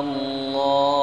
الله.